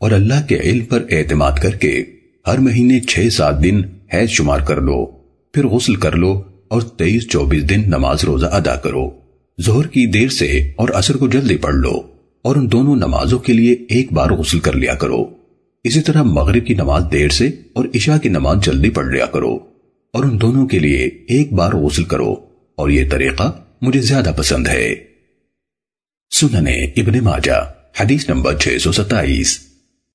और अल्लाह के इल्म पर एतमाद करके हर महीने छह सात दिन हैज़ शुमार कर लो, फिर गुसल कर लो और तेईस चौबीस दिन नमाज़ रोजा अदा करो। जोहर की देर से और असर को जल्दी पढ़ लो और उन दोनों नमाजों के लिए एक बार गुसल कर लिया करो। इसी तरह मगरिब की नमाज़ देर से और ईशा की नमाज़ जल्दी पढ़ लिया करो और उन दोनों के लिए एक बार गुसल करो और यह तरीका मुझे ज़्यादा पसंद है। सुनने इबन माजा, हदीस नंबर छह सौ सत्ताईस।